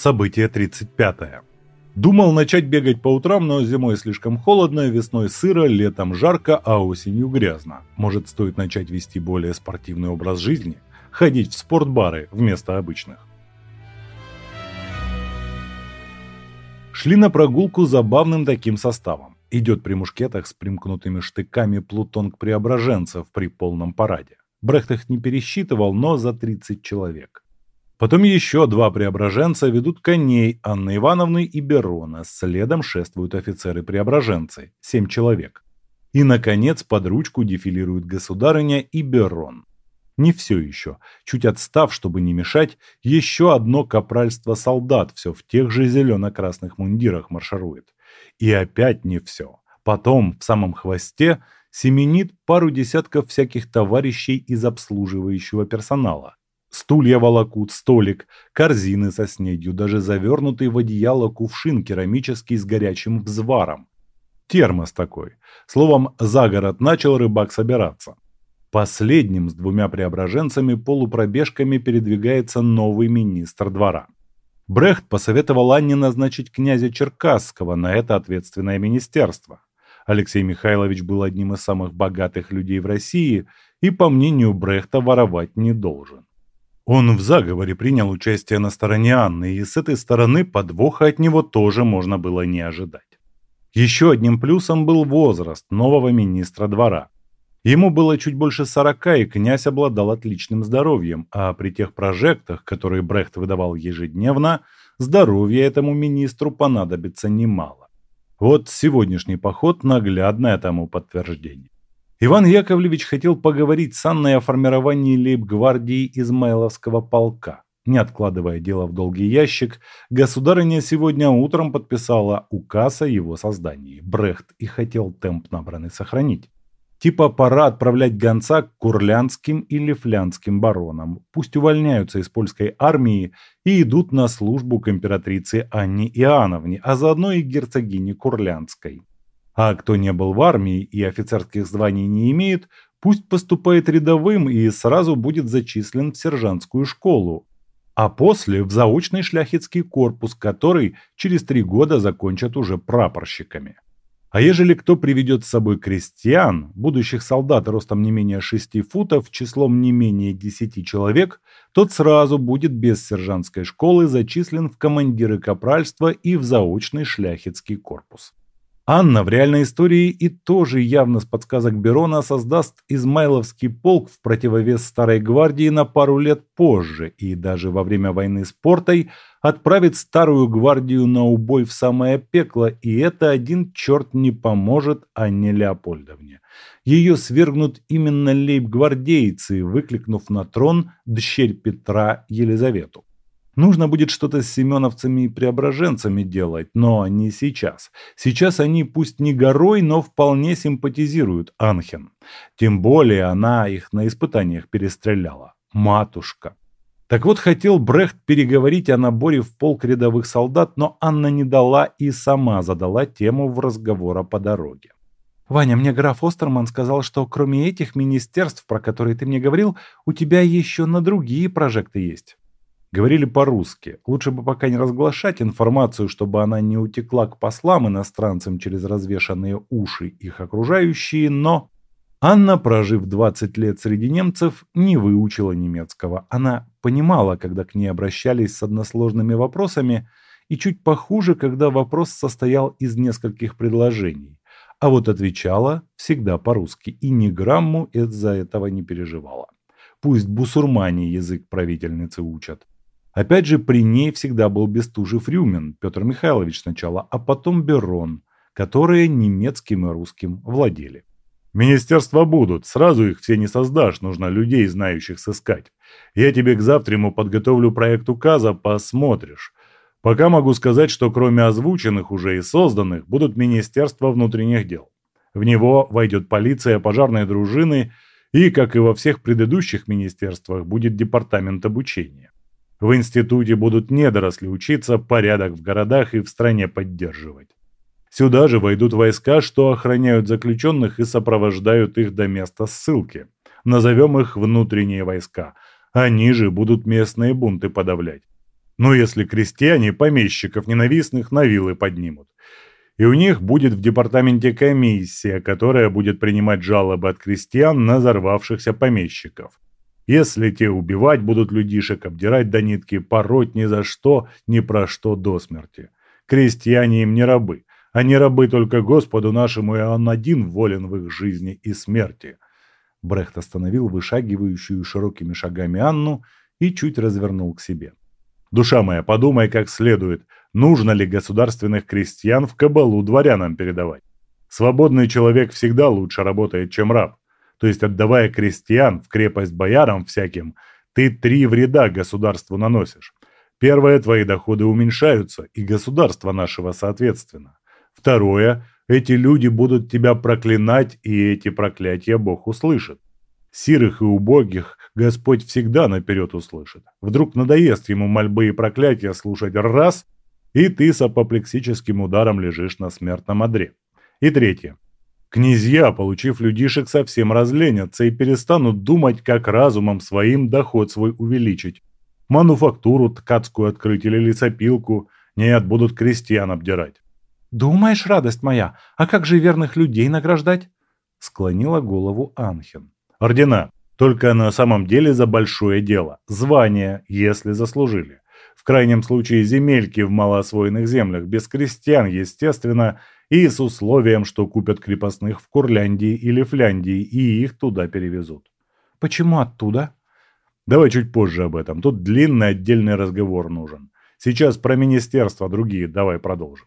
Событие 35. -е. Думал начать бегать по утрам, но зимой слишком холодно, весной сыро, летом жарко, а осенью грязно. Может, стоит начать вести более спортивный образ жизни? Ходить в спортбары вместо обычных. Шли на прогулку забавным таким составом. Идет при мушкетах с примкнутыми штыками Плутон к Преображенцев при полном параде. Брехт их не пересчитывал, но за 30 человек. Потом еще два преображенца ведут коней Анны Ивановны и Берона. Следом шествуют офицеры-преображенцы, семь человек. И, наконец, под ручку дефилируют государыня и Берон. Не все еще. Чуть отстав, чтобы не мешать, еще одно капральство солдат все в тех же зелено-красных мундирах марширует. И опять не все. Потом, в самом хвосте, семенит пару десятков всяких товарищей из обслуживающего персонала. Стулья волокут, столик, корзины со снедью, даже завернутый в одеяло кувшин керамический с горячим взваром. Термос такой. Словом, за город начал рыбак собираться. Последним с двумя преображенцами полупробежками передвигается новый министр двора. Брехт посоветовал Анне назначить князя Черкасского на это ответственное министерство. Алексей Михайлович был одним из самых богатых людей в России и, по мнению Брехта, воровать не должен. Он в заговоре принял участие на стороне Анны, и с этой стороны подвоха от него тоже можно было не ожидать. Еще одним плюсом был возраст нового министра двора. Ему было чуть больше сорока, и князь обладал отличным здоровьем, а при тех прожектах, которые Брехт выдавал ежедневно, здоровья этому министру понадобится немало. Вот сегодняшний поход – наглядное тому подтверждение. Иван Яковлевич хотел поговорить с Анной о формировании лейб-гвардии Измайловского полка. Не откладывая дело в долгий ящик, государыня сегодня утром подписала указ о его создании. Брехт и хотел темп набранный сохранить. Типа пора отправлять гонца к курлянским или флянским баронам. Пусть увольняются из польской армии и идут на службу к императрице Анне Иоанновне, а заодно и герцогине Курлянской. А кто не был в армии и офицерских званий не имеет, пусть поступает рядовым и сразу будет зачислен в сержантскую школу, а после в заочный шляхетский корпус, который через три года закончат уже прапорщиками. А ежели кто приведет с собой крестьян, будущих солдат ростом не менее 6 футов, числом не менее 10 человек, тот сразу будет без сержантской школы зачислен в командиры капральства и в заочный шляхетский корпус. Анна в реальной истории и тоже явно с подсказок Берона создаст Измайловский полк в противовес Старой Гвардии на пару лет позже и даже во время войны с Портой отправит Старую Гвардию на убой в самое пекло, и это один черт не поможет Анне Леопольдовне. Ее свергнут именно лейб-гвардейцы, выкликнув на трон дщерь Петра Елизавету. Нужно будет что-то с семеновцами и преображенцами делать, но не сейчас. Сейчас они пусть не горой, но вполне симпатизируют Анхен. Тем более она их на испытаниях перестреляла. Матушка. Так вот, хотел Брехт переговорить о наборе в полк рядовых солдат, но Анна не дала и сама задала тему в разговора по дороге. «Ваня, мне граф Остерман сказал, что кроме этих министерств, про которые ты мне говорил, у тебя еще на другие прожекты есть». Говорили по-русски. Лучше бы пока не разглашать информацию, чтобы она не утекла к послам иностранцам через развешанные уши их окружающие, но... Анна, прожив 20 лет среди немцев, не выучила немецкого. Она понимала, когда к ней обращались с односложными вопросами, и чуть похуже, когда вопрос состоял из нескольких предложений. А вот отвечала всегда по-русски, и ни грамму из-за этого не переживала. Пусть бусурмане язык правительницы учат. Опять же, при ней всегда был Бестужев Рюмин, Петр Михайлович сначала, а потом Берон, которые немецким и русским владели. Министерства будут, сразу их все не создашь, нужно людей, знающих сыскать. Я тебе к завтраму подготовлю проект указа, посмотришь. Пока могу сказать, что кроме озвученных уже и созданных, будут Министерства внутренних дел. В него войдет полиция, пожарные дружины и, как и во всех предыдущих министерствах, будет департамент обучения. В институте будут недоросли учиться, порядок в городах и в стране поддерживать. Сюда же войдут войска, что охраняют заключенных и сопровождают их до места ссылки. Назовем их внутренние войска. Они же будут местные бунты подавлять. Но если крестьяне помещиков ненавистных на вилы поднимут. И у них будет в департаменте комиссия, которая будет принимать жалобы от крестьян на взорвавшихся помещиков. Если те убивать будут людишек, обдирать до нитки, пороть ни за что, ни про что до смерти. Крестьяне им не рабы. Они рабы только Господу нашему, и Он один волен в их жизни и смерти. Брехт остановил вышагивающую широкими шагами Анну и чуть развернул к себе. «Душа моя, подумай как следует, нужно ли государственных крестьян в кабалу дворянам передавать. Свободный человек всегда лучше работает, чем раб. То есть, отдавая крестьян в крепость боярам всяким, ты три вреда государству наносишь. Первое, твои доходы уменьшаются, и государство нашего соответственно. Второе, эти люди будут тебя проклинать, и эти проклятия Бог услышит. Сирых и убогих Господь всегда наперед услышит. Вдруг надоест ему мольбы и проклятия слушать раз, и ты с апоплексическим ударом лежишь на смертном одре. И третье. Князья, получив людишек, совсем разленятся и перестанут думать, как разумом своим доход свой увеличить. Мануфактуру ткацкую открыть или лесопилку. Нет, будут крестьян обдирать. «Думаешь, радость моя, а как же верных людей награждать?» Склонила голову Анхен. «Ордена. Только на самом деле за большое дело. Звания, если заслужили. В крайнем случае земельки в малоосвоенных землях, без крестьян, естественно, и с условием, что купят крепостных в Курляндии или Фляндии и их туда перевезут. Почему оттуда? Давай чуть позже об этом. Тут длинный отдельный разговор нужен. Сейчас про министерства другие, давай продолжим.